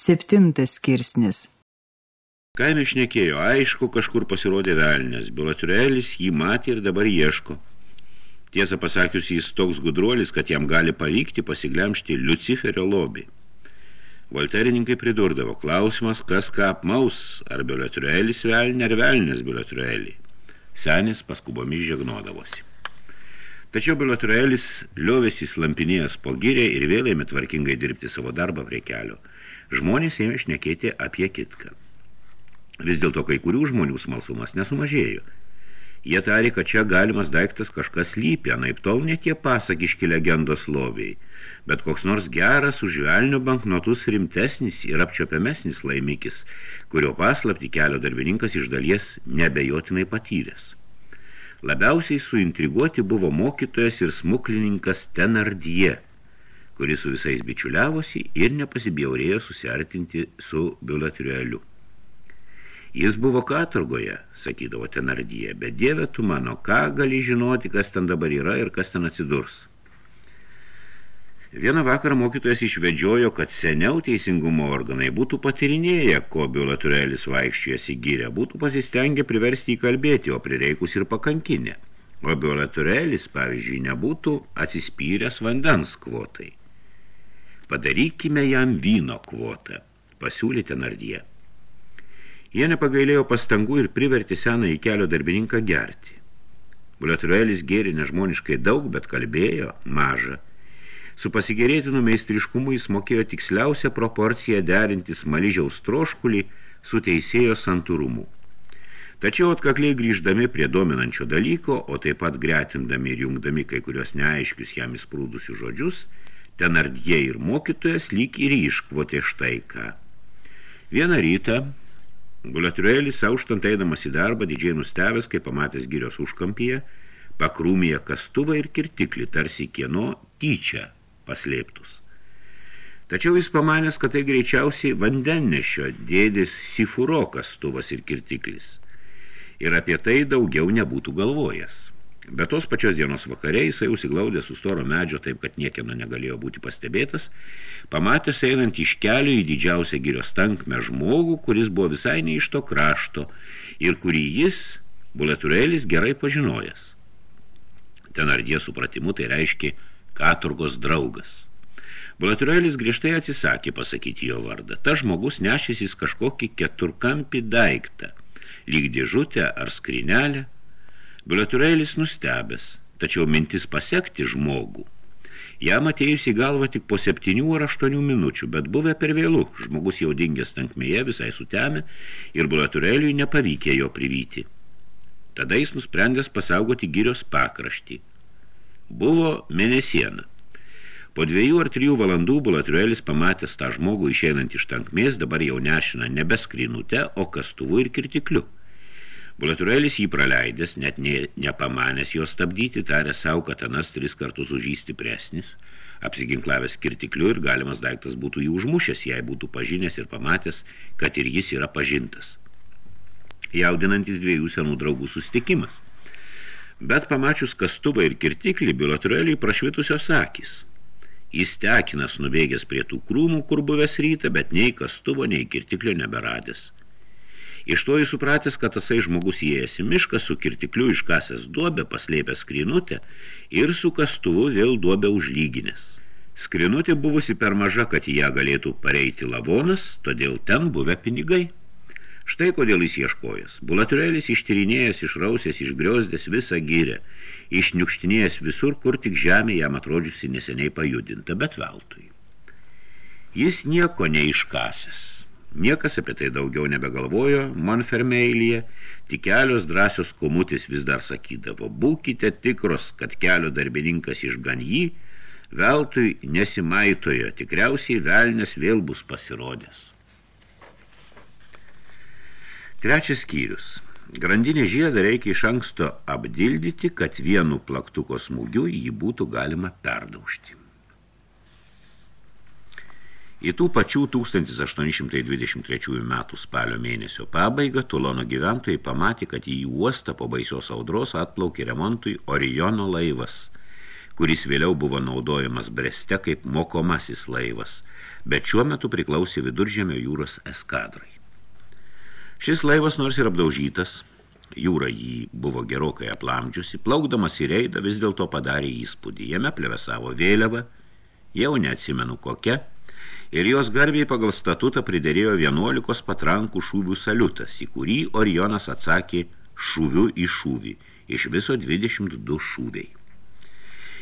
Septintas skirsnis. Kaime šnekėjo, aišku, kažkur pasirodė velnės. Bilaturėlis jį matė ir dabar ieško. Tiesą pasakius, jis toks gudruolis, kad jam gali pavykti pasiglemšti Luciferio lobį. Volterininkai pridurdavo klausimas, kas ką apmaus, ar bilaturėlis velnė, ar velnės bilaturėlį. Senis paskubomis žegnodavosi. Tačiau bilaturėlis liovėsi slampinėjęs po gyrę ir vėl ėmė tvarkingai dirbti savo darbą prie kelio – žmonės ėmė šnekėti apie kitką. Vis dėlto kai kurių žmonių smalsumas nesumažėjo. Jie tarė, kad čia galimas daiktas kažkas lypia, naip tol ne tie pasakiški legendos loviai, bet koks nors geras už velnio banknotus rimtesnis ir apčiopiamesnis laimikis, kurio paslapti kelio darbininkas iš dalies nebejotinai patyręs. Labiausiai suintriguoti buvo mokytojas ir smuklininkas Tenardie – kuris su visais bičiuliavosi ir nepasibjaurėjo susiartinti su biulatriueliu. Jis buvo katurgoje, sakydavo tenardyje, bet dieve tu mano, ką gali žinoti, kas ten dabar yra ir kas ten atsidurs. Vieną vakarą mokytojas išvedžiojo, kad seniau teisingumo organai būtų patirinėję, ko biulatriuelis vaikščiojasi gyrę, būtų pasistengę priversti įkalbėti, o prireikus ir pakankinę. O biulatriuelis, pavyzdžiui, nebūtų atsispyręs vandens kvotai. Padarykime jam vyno kvotą, pasiūlyti nardyje. Jie nepagailėjo pastangų ir privertė seną į kelio darbininką gerti. Buliatruelis gėrė nežmoniškai daug, bet kalbėjo mažą. Su pasigėrėtinu meistriškumu jis mokėjo tiksliausią proporciją derinti smaližiaus troškulį su teisėjo santūrumu. Tačiau atkakliai grįždami prie dominančio dalyko, o taip pat gretindami ir jungdami kai kurios neaiškius jam įsprūdusius žodžius – Tenardie ir mokytojas lyg ir iškvotė štai ką. Vieną rytą Guliatriuelis auštant eidamas į darbą, didžiai nustebęs, kai pamatęs girios užkampyje, pakrūmėje kastuvą ir kirtiklį, tarsi kieno tyčia paslėptus. Tačiau jis pamanęs, kad tai greičiausiai vandennešio dėdės sifuro kastuvas ir kirtiklis. Ir apie tai daugiau nebūtų galvojęs. Bet tos pačios dienos vakare jisai užsiglaudė su storo medžio taip, kad niekieno negalėjo būti pastebėtas, pamatęs einant iš kelio į didžiausią girios tankmę žmogų, kuris buvo visai ne iš to krašto ir kurį jis, buleturėlis, gerai pažinojęs. Tenardie supratimu tai reiškia katurgos draugas. Buleturėlis griežtai atsisakė pasakyti jo vardą. Ta žmogus nešėsis kažkokį keturkampį daiktą, lyg dėžutę ar skrinelę, Biuleturėlis nustebęs, tačiau mintis pasekti žmogų. Jam atėjus į galvą tik po septynių ar aštuonių minučių, bet buvę per vėlų, žmogus jau dingęs tankmėje visai sutemė ir biuleturėliui nepavykė jo privyti. Tada jis nusprendęs pasaugoti girios pakraštį. Buvo mėnesiena. Po dviejų ar trijų valandų bulatruelis pamatęs tą žmogų išeinant iš tankmės, dabar jau nešina nebe skrynute, o kastuvu ir kirtikliu. Bulatruelis jį praleidęs, net ne, nepamanęs jo stabdyti, tarė savo, kad anas tris kartus už jį stipresnis, apsiginklavęs kirtikliu ir galimas daiktas būtų jį užmušęs, jei būtų pažinęs ir pamatęs, kad ir jis yra pažintas. Jaudinantis dviejų senų draugų sustikimas. Bet pamačius kastuvą ir kirtiklį, bilatrueliai prašvitusios akis. Jis tekinas nubėgęs prie tų krūmų, kur buvęs rytą, bet nei kastuvo, nei kirtiklio neberadęs. Iš to jis supratęs, kad tasai žmogus įėjęs į mišką su kirtikliu iškasęs duobę, paslėpęs skrinutę ir su kastuvu vėl duobę užlyginės. Skrinutė buvusi per maža, kad ją galėtų pareiti lavonas, todėl ten buvę pinigai. Štai kodėl jis ieškojas. Bulaturėlis ištyrinėjęs, išrausęs, išgriozdęs visą gyrę, išniukštinėjęs visur, kur tik žemė jam atrodžiusi neseniai pajudinta, bet veltui. Jis nieko neiškasęs Niekas apie tai daugiau nebegalvojo Monfermeilyje, tik kelios drąsios komutis vis dar sakydavo, būkite tikros, kad kelio darbininkas išgan jį, veltui nesimaitojo, tikriausiai velnės vėl bus pasirodęs. Trečias skyrius. Grandinė žiedą reikia iš anksto apdildyti, kad vienu plaktuko smūgiu jį būtų galima perdaužti. Į tų pačių 1823 metų spalio mėnesio pabaigą Tulono gyventojai pamatė, kad į uostą po baisios audros atplaukė remontui Oriono laivas, kuris vėliau buvo naudojamas Breste kaip mokomasis laivas. bet šiuo metu priklausė viduržėmio jūros eskadrai. Šis laivas nors ir apdaužytas, jūra jį buvo gerokai aplamdžiusi, plaukdamas į reidą vis dėlto padarė įspūdį. Jame plevesavo vėliava, jau neatsimenu kokia, ir jos garbiai pagal statutą pridėrėjo 11 patrankų šūvių saliutas, į kurį Orionas atsakė šūviu į šūvį, iš viso 22 šūviai.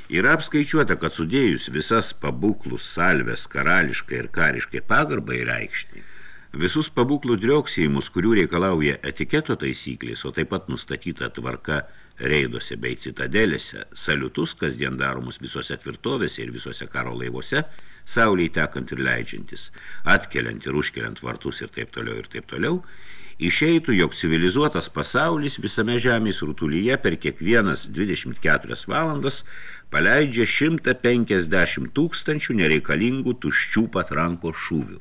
Yra apskaičiuota, kad sudėjus visas pabūklus salves karališkai ir kariškai pagarbai reikšti, visus pabūklų drioksėjimus, kurių reikalauja etiketo taisyklės, o taip pat nustatyta tvarka reiduose bei citadelėse, saliutus, kasdien daromus visose tvirtovėse ir visose karo laivuose, sauliai tekant ir leidžiantis, atkeliant ir užkeliant vartus ir taip toliau ir taip toliau, išeitų, jog civilizuotas pasaulis visame žemės rutulyje per kiekvienas 24 valandas paleidžia 150 tūkstančių nereikalingų tuščių patranko šūvių.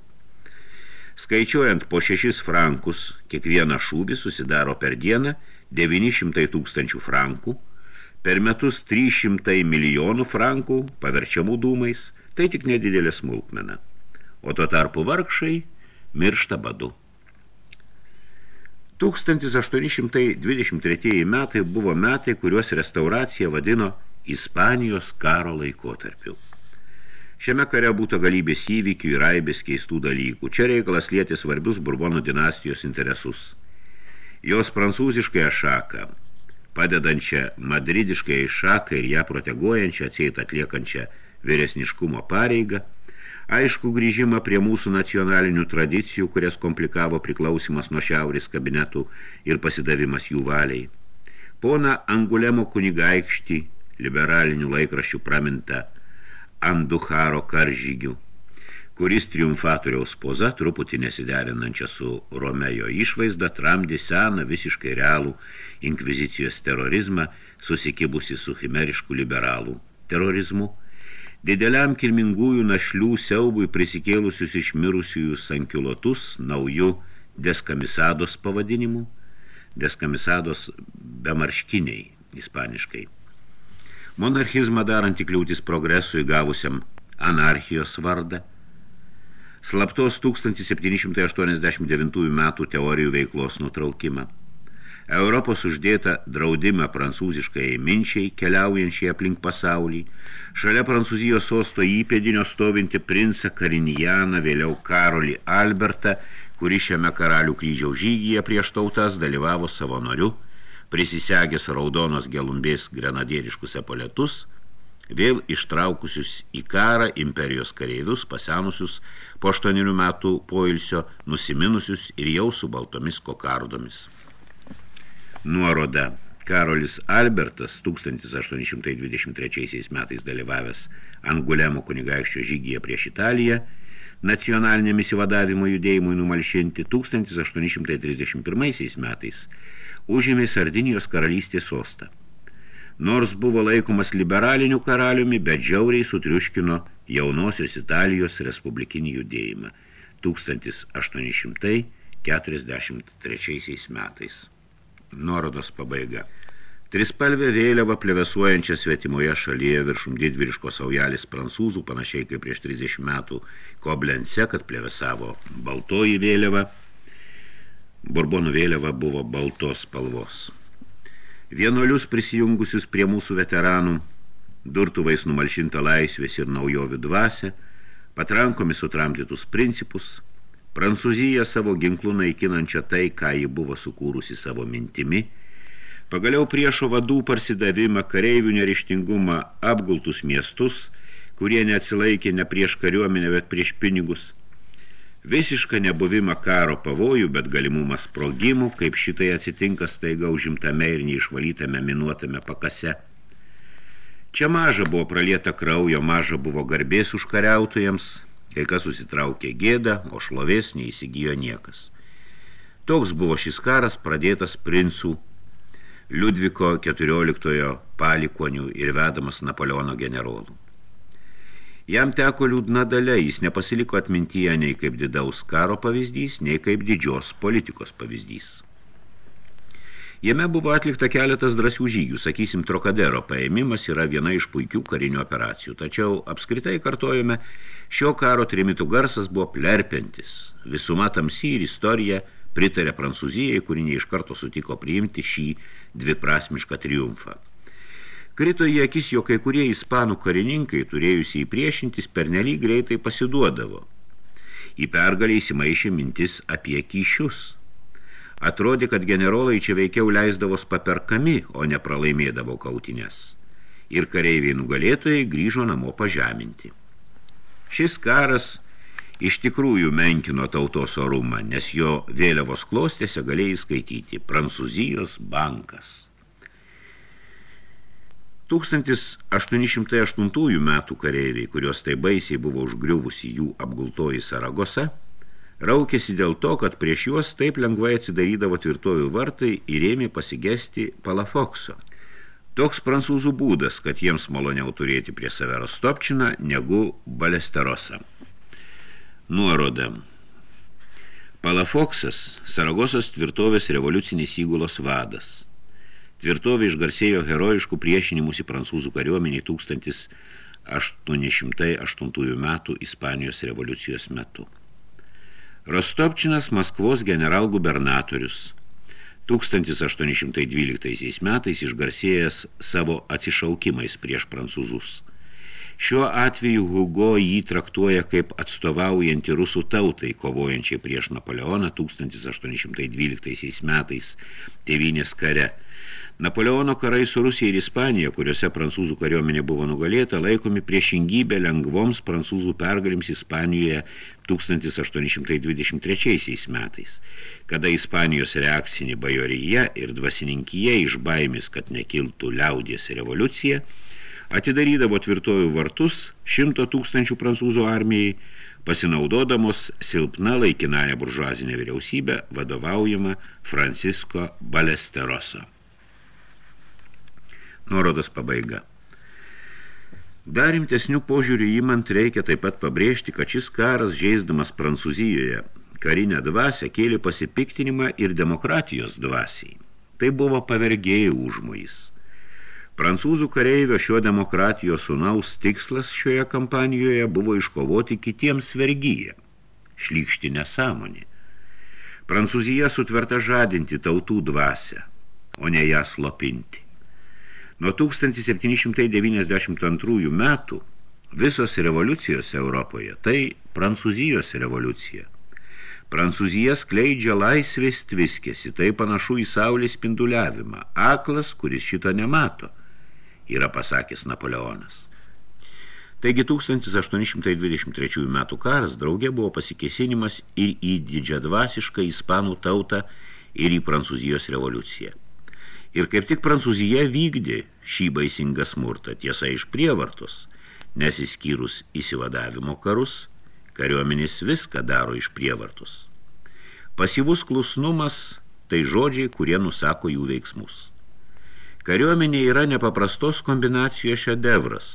Skaičiuojant po šešis frankus, kiekvieną šūvį susidaro per dieną 900 tūkstančių frankų, per metus 300 milijonų frankų paverčiamų dūmais, tai tik nedidelė smulkmena. O tuo tarpu vargšai miršta badu. 1823 metai buvo metai, kuriuos restauracija vadino Ispanijos karo laikotarpiu. Šiame kare būtų galybės įvykių ir aibės keistų dalykų. Čia reikalas lieti svarbius Burbonų dinastijos interesus. Jos prancūziškai šaką, padedančią madridiškai šaką ir ją proteguojančią, atseit atliekančią vyresniškumo pareigą, aišku grįžimą prie mūsų nacionalinių tradicijų, kurias komplikavo priklausimas nuo šiaurės kabinetų ir pasidavimas jų valiai. Pona Angulemo kunigaikštį liberalinių laikraščių praminta Anduharo karžygių, kuris triumfatoriaus poza, truputį nesiderinančia su Romejo išvaizda, tramdė seną visiškai realų inkvizicijos terorizmą, susikibusi su chimerišku liberalų terorizmu, dideliam kilmingųjų našlių siaubui prisikėlusius iš mirusiųjų sankiulotus naujų deskamisados pavadinimu, deskamisados bemarškiniai ispaniškai. Monarchizmą darantį kliūtis progresui gavusiam anarchijos vardą, slaptos 1789 metų teorijų veiklos nutraukimą, Europos uždėta draudimą prancūziškai minčiai keliaujančiai aplink pasaulį, šalia Prancūzijos sosto įpėdinio stovinti princą Karinijaną, vėliau Karolį Albertą, kuri šiame karalių kryžiaus žygyje prieš tautas dalyvavo savanoriu, prisisegęs raudonos gelumbės grenadieriškus epoletus, vėl ištraukusius į karą imperijos kareivius, pasenusius po aštuonerių metų poilsio, nusiminusius ir jau su baltomis kokardomis. Nuoroda Karolis Albertas 1823 metais dalyvavęs Angulemo kunigaikščio žygyje prieš Italiją, nacionalinėm įsivadavimo judėjimui numalšinti 1831 metais užėmė Sardinijos karalystės sostą. Nors buvo laikomas liberaliniu karaliumi, bet žiauriai sutriuškino jaunosios Italijos respublikinį judėjimą 1843 metais. Nuorodos pabaiga. Trispalvė vėliava plevesuojančia svetimoje šalyje viršum didvyriško saujelis prancūzų, panašiai kaip prieš 30 metų Koblense, kad plevesavo baltoji vėliava – Borbonų vėliava buvo baltos spalvos. Vienuolius prisijungusius prie mūsų veteranų, durtuvais numalšinta laisvės ir naujovių dvasę, patrankomis sutramdytus principus, Prancūzija savo ginklų naikinančią tai, ką ji buvo sukūrusi savo mintimi, pagaliau priešo vadų parsidavimą, kareivių nerištingumą, apgultus miestus, kurie neatsilaikė ne prieš kariuomenę, bet prieš pinigus – Visišką nebuvimą karo pavojų, bet galimumą sprogimų, kaip šitai atsitinka staiga užimtame ir neišvalytame minuotame pakase. Čia maža buvo pralieta kraujo, maža buvo garbės užkariautojams, kai kas susitraukė gėdą, o šlovės neįsigijo niekas. Toks buvo šis karas pradėtas princų Liudviko 14 palikonių ir vedamas Napoleono generolų. Jam teko liūdna dalia, jis nepasiliko atmintyje nei kaip didaus karo pavyzdys, nei kaip didžios politikos pavyzdys. Jame buvo atlikta keletas drąsių žygių, sakysim, Trokadero paėmimas yra viena iš puikių karinių operacijų, tačiau apskritai kartojame, Šio karo trimitų garsas buvo plerpiantis. Visuma tamsi ir istorija pritarė Prancūzijai, kuri iš karto sutiko priimti šį dviprasmišką triumfą. Krito į akis, jo kai kurie ispanų karininkai, turėjusiai priešintis, pernelyg greitai pasiduodavo. Į pergalę įsimaišė mintis apie kyšius. Atrodė, kad generolai čia veikiau leisdavos paperkami, o ne pralaimėdavo kautinės. Ir kareiviai nugalėtojai grįžo namo pažeminti. Šis karas iš tikrųjų menkino tautos orumą, nes jo vėliavos klostėse galėjai skaityti Prancūzijos bankas. 1808 metų kareiviai, kurios tai baisiai buvo užgriuvusi jų apgultoji Saragosa, raukėsi dėl to, kad prieš juos taip lengvai atsidarydavo tvirtojų vartai ir ėmė pasigesti Palafokso – Toks prancūzų būdas, kad jiems maloniau turėti prie savero stopčiną negu balesterosą. Nuoroda. Palafoksas, Saragosos tvirtovės revoliucinis įgulos vadas. Tvirtovė išgarsėjo herojiškų priešinimusi prancūzų kariuomeniai 1808 metų Ispanijos revoliucijos metu. Rostopčinas Maskvos generalgubernatorius – 1812 metais išgarsėjęs savo atsišaukimais prieš prancūzus. Šiuo atveju Hugo jį traktuoja kaip atstovaujantį rusų tautai, kovojančiai prieš Napoleoną 1812 metais tėvynės kare – Napoleono karai su Rusija ir Ispanija, kuriuose prancūzų kariuomenė buvo nugalėta, laikomi priešingybė lengvoms prancūzų pergalims Ispanijoje 1823 metais, kada Ispanijos reakcinė bajoryje ir dvasininkyje iš baimis, kad nekiltų liaudies revoliucija, atidarydavo tvirtojų vartus šimto tūkstančių prancūzų armijai, pasinaudodamos silpna laikinąją buržuazinę vyriausybę vadovaujama Francisco Balesteroso. Nuorodos pabaiga. Dar rimtesnių požiūrių įmant reikia taip pat pabrėžti, kad šis karas žaisdamas Prancūzijoje karinę dvasę kėlė pasipiktinimą ir demokratijos dvasiai. Tai buvo pavergėjų užmojais. Prancūzų kareivio šio demokratijos sunaus tikslas šioje kampanijoje buvo iškovoti kitiems vergyje, šlykšti nesąmonė. Prancūzija sutverta žadinti tautų dvasę, o ne ją slopinti. Nuo 1792 metų visos revoliucijos Europoje tai Prancūzijos revoliucija. Prancūzija skleidžia laisvės tviskėsi, tai panašu į saulės spinduliavimą. Aklas, kuris šito nemato, yra pasakęs Napoleonas. Taigi 1823 metų karas draugė buvo pasikėsinimas ir į didžiadvasišką ispanų tautą ir į Prancūzijos revoliuciją. Ir kaip tik Prancūzija vykdė šį baisingą smurtą tiesa iš prievartos, nes įskyrus įsivadavimo karus, kariuomenės viską daro iš prievartos. Pasyvus klusnumas – tai žodžiai, kurie nusako jų veiksmus. Kariuomenė yra nepaprastos kombinacijos šedevras,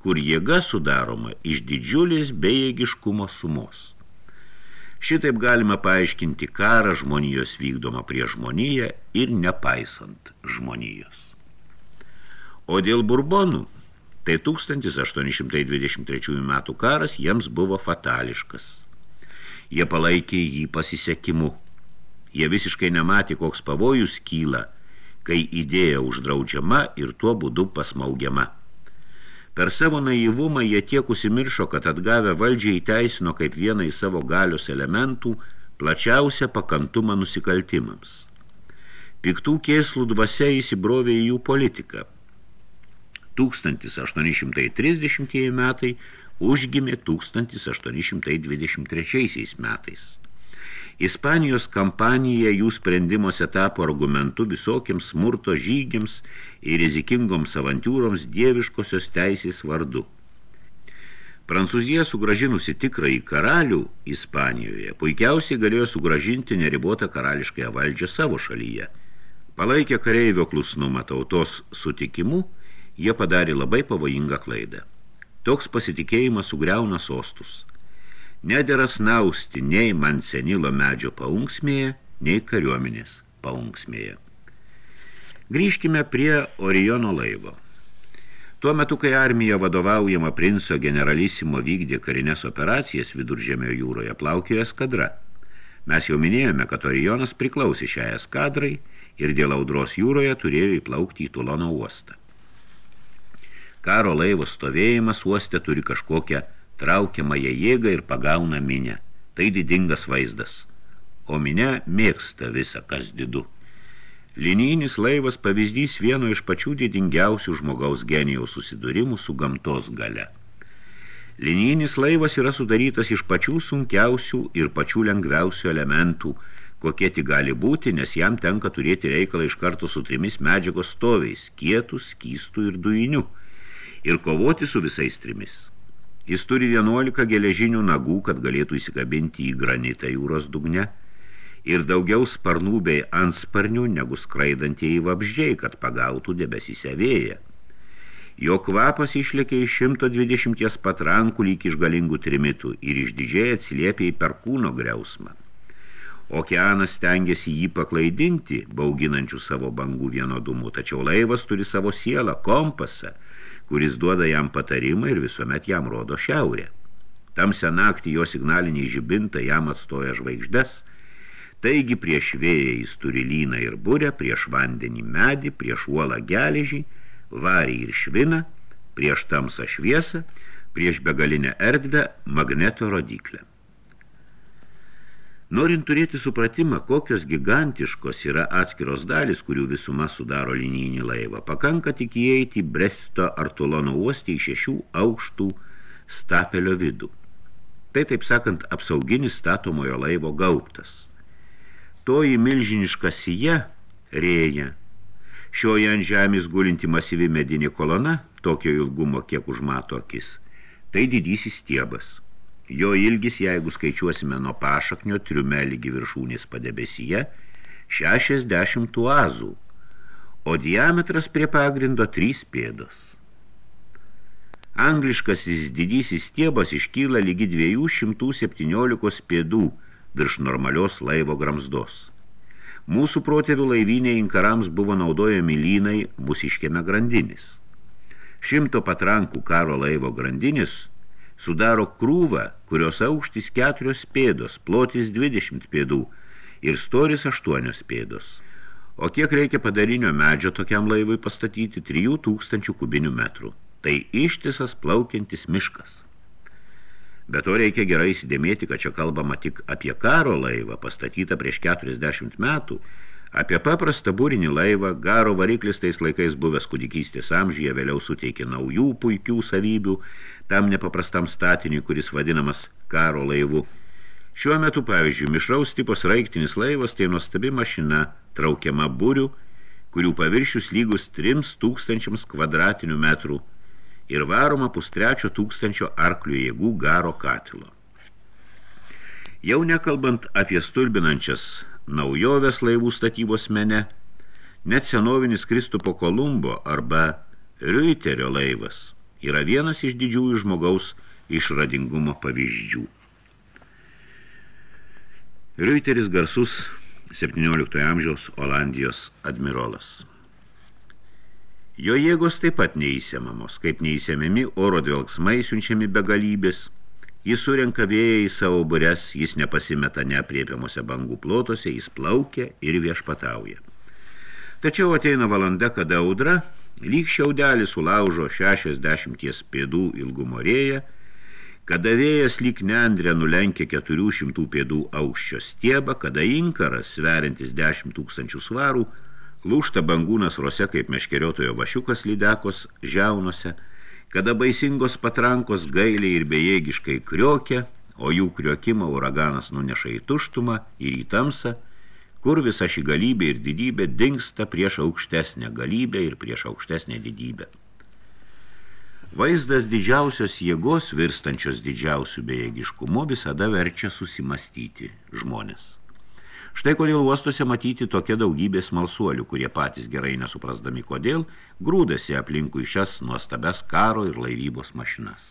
kur jėga sudaroma iš didžiulės bejėgiškumo sumos. Šitaip galima paaiškinti karą žmonijos vykdomą prie žmoniją ir nepaisant žmonijos. O dėl burbonų, tai 1823 metų karas jiems buvo fatališkas. Jie palaikė jį pasisekimu. Jie visiškai nematė, koks pavojus kyla, kai idėja uždraudžiama ir tuo būdu pasmaugiama. Per savo naivumą jie tiek užsimiršo, kad atgavę valdžią įteisino kaip vieną į savo galios elementų plačiausią pakantumą nusikaltimams. Piktų kėslų dvasia įsibrovė į jų politiką. 1830 metai užgimė 1823 metais. Ispanijos kampanija jų sprendimuose tapo argumentu visokiams smurto žygiams ir rizikingoms avantūroms dieviškosios teisės vardu. Prancūzija sugražinusi tikrąjį karalių Ispanijoje puikiausiai galėjo sugražinti neribotą karališkąją valdžią savo šalyje. Palaikę kareivio klusnumą tautos sutikimu, jie padarė labai pavojingą klaidą. Toks pasitikėjimas sugriauna sostus – Nedėra snausti nei mansenilo medžio paunksmėje, nei kariuomenės paunksmėje. Grįžkime prie Oriono laivo. Tuo metu, kai armija vadovaujama princo generalisimo vykdė karinės operacijas viduržėmio jūroje, plaukėjo eskadra. Mes jau minėjome, kad Orijonas priklausė šią eskadrai ir dėl audros jūroje turėjo įplaukti į Tulono uostą. Karo laivo stovėjimas uoste turi kažkokią traukiamąją jėgą ir pagauna minę. Tai didingas vaizdas. O minė mėgsta visą, kas didu. Linijinis laivas pavyzdys vieno iš pačių didingiausių žmogaus genijaus susidūrimų su gamtos gale. Linijinis laivas yra sudarytas iš pačių sunkiausių ir pačių lengviausių elementų, kokie tik gali būti, nes jam tenka turėti reikalą iš karto su trimis medžiagos stoviais – kietų, skystų ir dujinių – ir kovoti su visais trimis. Jis turi 11 geležinių nagų, kad galėtų įsikabinti į granitą jūros dugne – ir daugiau sparnų bei ansparnių negu skraidantieji vabždžiai, kad pagautų debesyse vėją. Jo kvapas išlėkė iš 120 patrankų lyg iš galingų trimitų ir išdidžiai atsiliepė į perkūno griausmą. Okeanas stengiasi jį paklaidinti, bauginančių savo bangų vienodumu, tačiau laivas turi savo sielą, kompasą, kuris duoda jam patarimą ir visuomet jam rodo šiaurę. Tamsią naktį jo signaliniai žibintai jam atstoja žvaigždes – Taigi prieš vėją jis turi lyną ir burę, prieš vandenį medį, prieš uolą geležį, varį ir šviną, prieš tamsą šviesą, prieš begalinę erdvę magneto rodiklę. Norint turėti supratimą, kokios gigantiškos yra atskiros dalis, kurių visuma sudaro linijinį laivą, pakanka tik įeiti Bresto ar Tulono uostį į šešių aukštų stapelio vidų. Tai, taip sakant, apsauginis statomojo laivo gaubtas – Toji milžiniška sija rėja. Šioje ant žemės gulinti masyvi medinė kolona, tokio ilgumo kiek užmato akis, tai didysis stiebas. Jo ilgis, jeigu skaičiuosime nuo pašaknio triume lygi viršūnės padebesyje, 60 tuazų, o diametras prie pagrindo 3 pėdos. Angliškasis didysis stiebas iškyla lygi 217 pėdų, virš normalios laivo gramsdos. Mūsų protėvių laiviniai inkarams buvo naudojami lynai mūsiškėme grandinis. Šimto patrankų karo laivo grandinis sudaro krūvą, kurios aukštis keturios pėdos, plotis 20 pėdų ir storis 8 pėdos. O kiek reikia padarinio medžio tokiam laivui pastatyti 3000 kubinių metrų. Tai ištisas plaukiantis miškas. Bet to reikia gerai įsidėmėti, kad čia kalbama tik apie karo laivą, pastatytą prieš 40 metų, apie paprastą būrinį laivą, garo variklis tais laikais buvęs kudikystės amžyje, vėliau suteikė naujų puikių savybių tam nepaprastam statiniui, kuris vadinamas karo laivu. Šiuo metu, pavyzdžiui, mišraus tipos raiktinis laivas tai nuostabi mašina, traukiama būrių, kurių paviršius lygus 3000 kvadratinių metrų – ir varoma pustrečio tūkstančio arklių jėgų garo katilo. Jau nekalbant apie stulbinančias naujovės laivų statybos mene, net senovinis Kristupo Kolumbo arba Reuterio laivas yra vienas iš didžiųjų žmogaus išradingumo pavyzdžių. Reuteris garsus 17 amžiaus Olandijos admirolas. Jo jėgos taip pat neįsiemamos, kaip neįsiemiami oro dvelgsmai siunčiami begalybės. Jis surenka vėją į savo bures, jis nepasimeta neapriepiamuose bangų plotose, jis plaukia ir viešpatauja. Tačiau ateina valanda, kada audra, lyg šiaudelį sulaužo 60 pėdų ilgumo rėją, kada vėjas lyg neandrė nulenkia 400 pėdų aukščio stiebą, kada inkaras, sveriantis 10 tūkstančių svarų, lūšta bangūnas rose kaip meškeriotojo vašiukas lydekos žiaunose, kada baisingos patrankos gailiai ir bejėgiškai kriokia, o jų kriokimą uraganas nuneša į tuštumą ir į tamsą, kur visa ši galybė ir didybė dingsta prieš aukštesnę galybę ir prieš aukštesnę didybę. Vaizdas didžiausios jėgos virstančios didžiausių bejėgiškumu visada verčia susimastyti žmonės. Štai kodėl uostuose matyti tokia daugybė smalsuolių, kurie patys gerai nesuprasdami kodėl, grūdasi aplinkui šias nuostabes karo ir laivybos mašinas.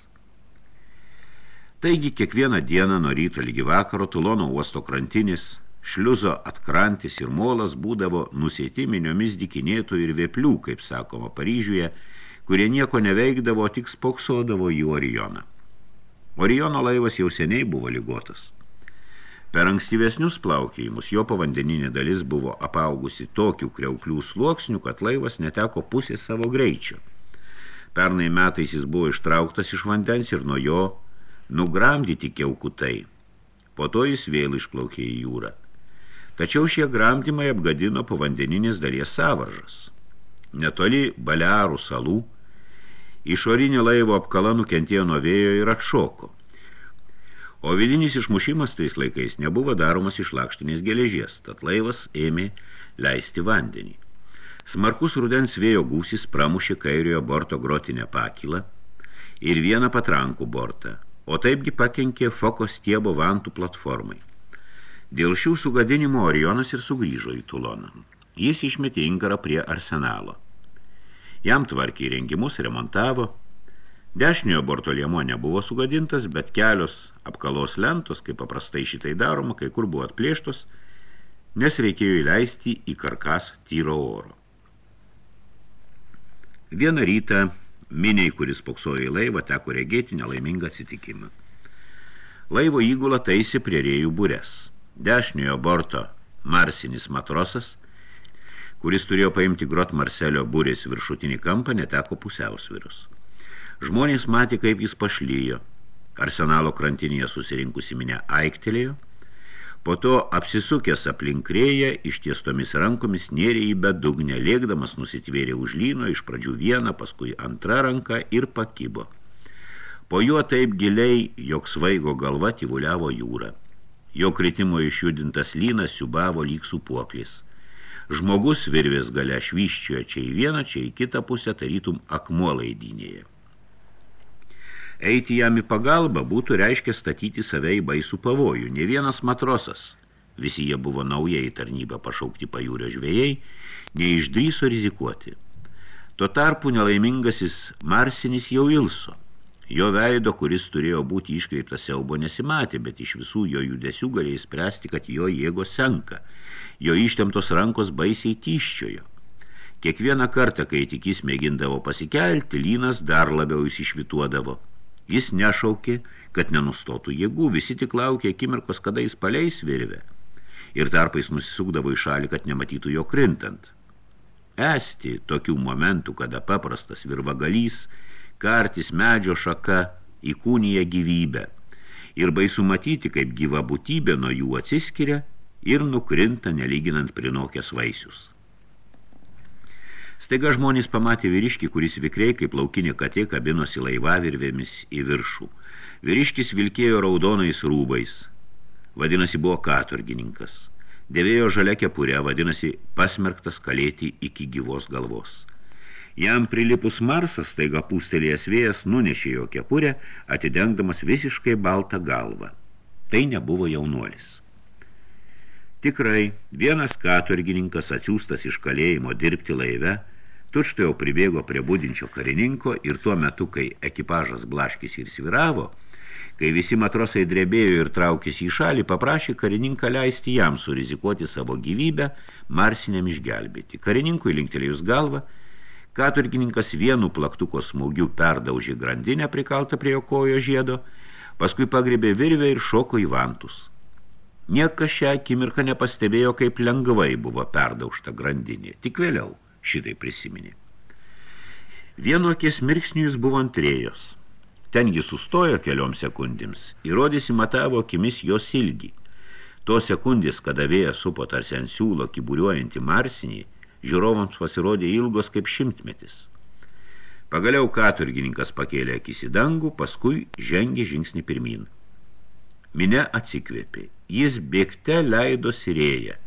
Taigi kiekvieną dieną nuo ryto lygi vakaro Tulono uosto krantinis, šliuzo atkrantis ir molas būdavo nusėti miniomis dikinėtų ir vėplių, kaip sakoma Paryžiuje, kurie nieko neveikdavo, tik spoksodavo į Orioną. Oriono laivas jau seniai buvo ligotas. Per ankstyvesnius plaukėjimus jo povandeninė dalis buvo apaugusi tokių kreuklių sluoksnių, kad laivas neteko pusės savo greičio. Pernai metais jis buvo ištrauktas iš vandens ir nuo jo nugramdyti kiaukutai. Po to jis vėl išplaukė į jūrą. Tačiau šie gramdymai apgadino povandeninės dalies savaržas. Netoli Balearų salų Išorinė laivo apkala nukentėjo nuo vėjo ir atšoko. O vidinis išmušimas tais laikais nebuvo daromas iš lakštinės geležies, tad laivas ėmė leisti vandenį. Smarkus rudens vėjo gūsis pramušė kairiojo borto grotinę pakilą ir vieną patrankų bortą, o taipgi pakenkė foko stiebo vantų platformai. Dėl šių sugadinimo Orionas ir sugrįžo į Tuloną. Jis išmetė inkarą prie arsenalo. Jam tvarkė įrengimus, remontavo. Dešiniojo borto liemuo nebuvo sugadintas, bet kelios apkalos lentos, kaip paprastai šitai daroma, kai kur buvo atplėštos, nes reikėjo įleisti į karkas tyro oro. Vieną rytą miniai, kuris poksojo į laivą, teko regėti nelaimingą atsitikimą. Laivo įgula taisė prie rėjų būres. Dešiniojo borto marsinis matrosas – kuris turėjo paimti grot Marselio būrės viršutinį kampą, neteko pusiausvirus. Žmonės matė, kaip jis pašlyjo. Arsenalo krantinėje susirinkusi minę aiktelėjo, po to apsisukęs aplinkrėję, ištiestomis rankomis nėrė į bedugnę, lėkdamas nusitvėrė už lyno, iš pradžių vieną, paskui antrą ranką ir pakibo. Po juo taip giliai, jog svaigo galva tyvuliavo jūra. Jo kritimo išjudintas lynas siubavo lyg supuoklis. Žmogus virvės gale švyščioja čia į vieną, čia į kitą pusę, tarytum akmuo laidinėje. Eiti jam į pagalbą būtų reiškia statyti save į baisų pavojų. Ne vienas matrosas, visi jie buvo naujai tarnybą pašaukti pajūrio žvėjai, neišdryso rizikuoti. Tuo tarpu nelaimingasis Marsinis jau ilso. Jo veido, kuris turėjo būti iškreiptas siaubo, nesimatė, bet iš visų jo judesių galėjai spręsti, kad jo jėgos senka – jo ištemtos rankos baisiai tyščiojo. Kiekvieną kartą, kai tik jis mėgindavo pasikelti, lynas dar labiau įsišvituodavo. Jis nešaukė, kad nenustotų jėgų, visi tik laukė akimirkos, kada jis paleis virvę. Ir tarpais nusisukdavo į šalį, kad nematytų jo krintant. Esti tokių momentų, kada paprastas virvagalys, kartis medžio šaka įkūnyje gyvybę. Ir baisu matyti, kaip gyva būtybė nuo jų atsiskiria ir nukrinta nelyginant prinokęs vaisius. Staiga žmonės pamatė vyriškį, kuris vikriai kaip laukinė katė kabinosi laivavirvėmis į viršų. Vyriškis vilkėjo raudonais rūbais, vadinasi buvo katurgininkas. Dėvėjo žalia kepurė, vadinasi pasmerktas kalėti iki gyvos galvos. Jam prilipus Marsas, staiga pūstelėjęs vėjas, nunešė jo kepurę, atidengdamas visiškai baltą galvą. Tai nebuvo jaunuolis. Tikrai, vienas katurgininkas atsiųstas iš kalėjimo dirbti laive, tučtai jau pribėgo prie būdinčio karininko ir tuo metu, kai ekipažas blaškis ir sviravo, kai visi matrosai drebėjo ir traukėsi į šalį, paprašė karininką leisti jam surizikuoti savo gyvybę, marsiniam išgelbėti. Karininkui linktelėjus galvą, katurgininkas vienu plaktuko smūgiu perdaužė grandinę prikaltą prie jo kojo žiedo, paskui pagrėbė virvę ir šoko į vantus. Niekas šią akimirką nepastebėjo, kaip lengvai buvo perdaužta grandinė. Tik vėliau šitai prisiminė. Vieno akies mirksnius buvo antrėjos. Ten jis sustojo keliom sekundėms ir rodėsi matavo akimis jos ilgį. To sekundės, kada vėjas supo tarsi ant siūlo kiburiuojantį marsinį, žiūrovams pasirodė ilgos kaip šimtmetis. Pagaliau katurgininkas pakėlė akis į dangų, paskui žengė žingsnį pirmin. Mine atsikvėpė. Jis bėgte leido sirėję.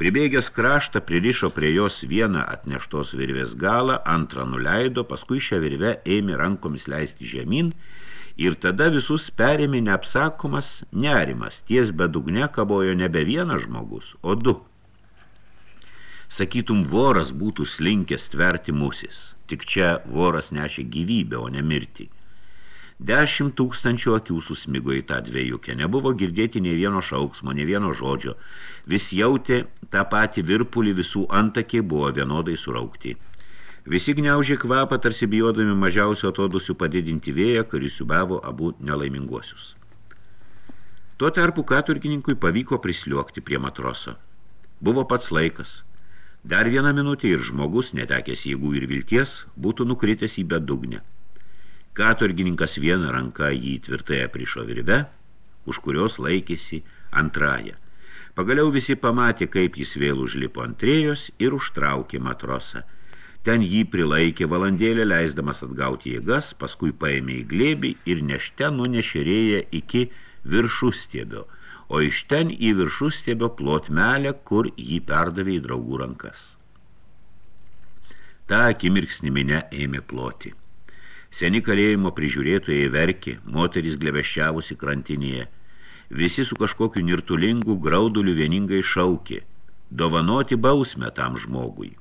Pribėgęs kraštą pririšo prie jos vieną atneštos virvės galą, antrą nuleido, paskui šią virvę ėmė rankomis leisti žemyn ir tada visus perėmė neapsakomas nerimas. Ties bedugne kabojo nebe vienas žmogus, o du. Sakytum, voras būtų slinkęs tverti musis. Tik čia voras nešė gyvybę, o ne mirtį. Dešimt tūkstančių akių susmigo į tą dviejukę. Nebuvo girdėti nei vieno šauksmo, nei vieno žodžio. Vis jautė tą patį virpulį, visų antakiai buvo vienodai suraukti. Visi gniaužė kvapą, tarsi bijodami mažiausio atodusių padidinti vėją, kuris siubavo abu nelaiminguosius. Tuo tarpu katurkininkui pavyko prisliuokti prie matroso. Buvo pats laikas. Dar vieną minutę ir žmogus, netekęs jėgų ir vilties, būtų nukritęs į bedugnę. Katurgininkas vieną ranką jį tvirtai aprišo virve, už kurios laikėsi antrąją. Pagaliau visi pamatė, kaip jis vėl užlipo antrėjos ir užtraukė matrosą – Ten jį prilaikė valandėlę, leisdamas atgauti jėgas, paskui paėmė į glėbį ir nešte nunešerėję iki viršustiebio, o iš ten į viršustiebio plotmelę, kur jį perdavė į draugų rankas. Ta akimirksnį minę ėmė ploti. Seni kalėjimo prižiūrėtojai verkė, moteris glebeščiavusi krantinėje. Visi su kažkokiu nirtulingu grauduliu vieningai šaukė, dovanoti bausmę tam žmogui.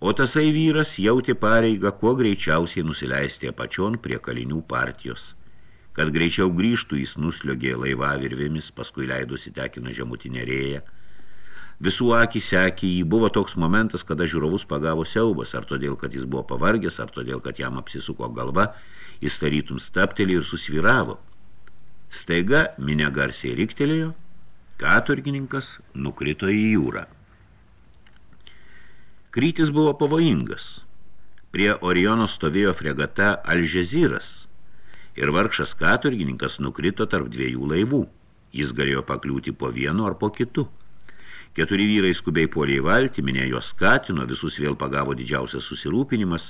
O tasai vyras jautė pareigą kuo greičiausiai nusileisti apačion prie kalinių partijos. Kad greičiau grįžtų, jis nusliogė laivą virvėmis, paskui leidusi tekino žemutinę rėją. Visų akį sekė jį buvo toks momentas, kada žiūrovus pagavo siaubas, ar todėl, kad jis buvo pavargęs, ar todėl, kad jam apsisuko galva, jis tarytum staptelį ir susviravo. Staiga minė garsiai riktelėjo, katurgininkas nukrito į jūrą. Krytis buvo pavojingas. Prie Oriono stovėjo fregata Alžeziras ir vargšas katurgininkas nukrito tarp dviejų laivų. Jis galėjo pakliūti po vienu ar po kitu. Keturi vyrai skubiai puolė į valtį, minė jos skatino, visus vėl pagavo didžiausias susirūpinimas.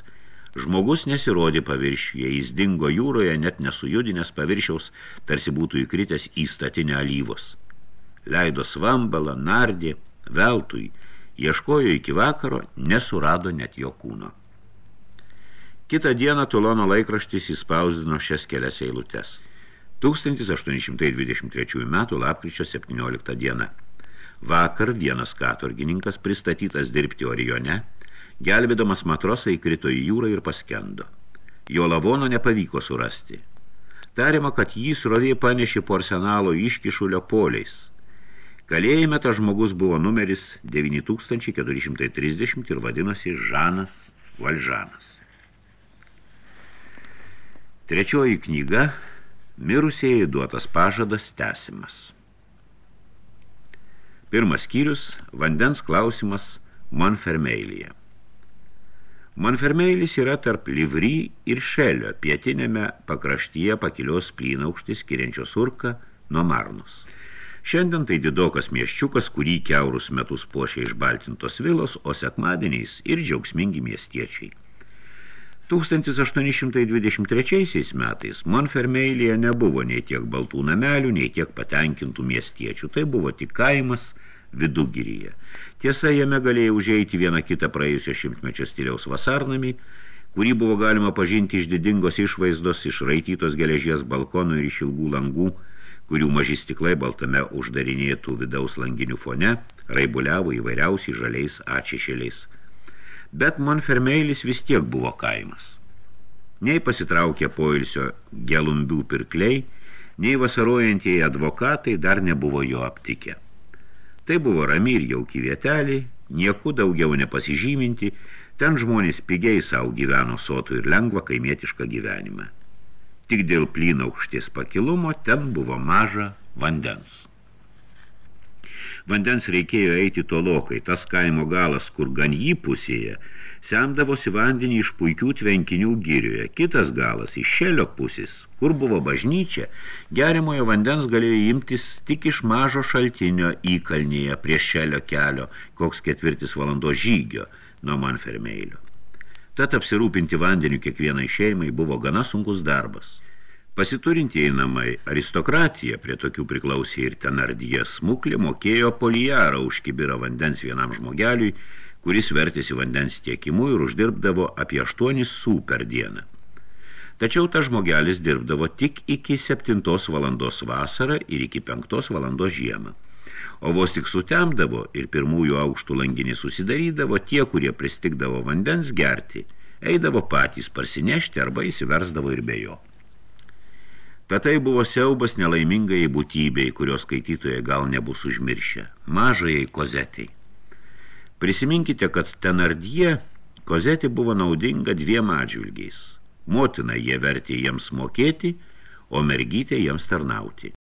Žmogus nesirodė paviršiuje, jis dingo jūroje, net nesujudinės paviršiaus, tarsi būtų įkritęs į statinę alyvos. Leido svambalą, nardė, veltui – Ieškojo iki vakaro, nesurado net jo kūno. Kitą dieną Tulono laikraštis įspausdino šias kelias eilutes. 1823 metų lapkričio 17 diena. Vakar vienas katorgininkas pristatytas dirbti Orione, gelbėdamas matrosą įkrito į jūrą ir paskendo. Jo lavono nepavyko surasti. Tariama, kad jį srovė panešė po arsenalo iškišulio poliais – Kalėjime tas žmogus buvo numeris 9430 ir vadinosi Žanas Valžanas. Trečioji knyga – Mirusieji duotas pažadas tęsimas. Pirmas skyrius – vandens klausimas Monfermeilyje. Monfermeilis yra tarp Livry ir Šelio pietinėme pakraštyje pakilios plynaukštis skiriančios urką nuo Marnus. Šiandien tai didokas mieščiukas, kurį keurus metus puošia išbaltintos vilos, o sekmadieniais ir džiaugsmingi miestiečiai. 1823 metais Monfermeilyje nebuvo nei tiek baltų namelių, nei tiek patenkintų miestiečių. Tai buvo tik kaimas vidugiryje. Tiesa, jame galėjo užeiti vieną kitą praėjusio šimtmečio stiliaus vasarnamį, kurį buvo galima pažinti iš didingos išvaizdos, iš raitytos geležies balkonų ir iš ilgų langų, kurių maži stiklai baltame uždarinėtų vidaus langinių fone raibuliavo įvairiausiai žaliais atšešėliais. Bet Monfermeilis vis tiek buvo kaimas. Nei pasitraukė poilsio gelumbių pirkliai, nei vasarojantieji advokatai dar nebuvo jo aptikę. Tai buvo rami ir jauki vietelį, nieku daugiau nepasižyminti, ten žmonės pigiai savo gyveno sotų ir lengvą kaimietišką gyvenimą. Tik dėl plynaukštės pakilumo ten buvo maža vandens. Vandens reikėjo eiti tolokai, tas kaimo galas, kur gan jį pusėje, semdavosi vandenį iš puikių tvenkinių girioje, kitas galas iš šelio pusės, kur buvo bažnyčia, gerimojo vandens galėjo imtis tik iš mažo šaltinio įkalnėje prie šelio kelio, koks ketvirtis valandos žygio nuo Manfermeilio. Tad apsirūpinti vandeniu kiekvienai šeimai buvo gana sunkus darbas. Pasiturintieji namai aristokratija prie tokių priklausė ir tenardyje smuklė mokėjo polijarą už kibirą vandens vienam žmogeliui, kuris vertėsi vandens tiekimu ir uždirbdavo apie 8 sų per dieną. Tačiau tas žmogelis dirbdavo tik iki 7 valandos vasarą ir iki 5 valandos žiemą. O vos tik sutemdavo ir pirmųjų aukštų langinį susidarydavo tie, kurie pristikdavo vandens gerti, eidavo patys parsinešti arba įsiversdavo ir be jo. Bet tai buvo siaubas nelaimingai būtybei, kurios skaitytojai gal nebus užmiršę. Mažajai kozetai. Prisiminkite, kad Tenardie Kozetė buvo naudinga dviem atžvilgiais. Motina jie vertė jiems mokėti, o mergytė jiems tarnauti.